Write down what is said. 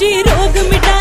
जी रोग मिटा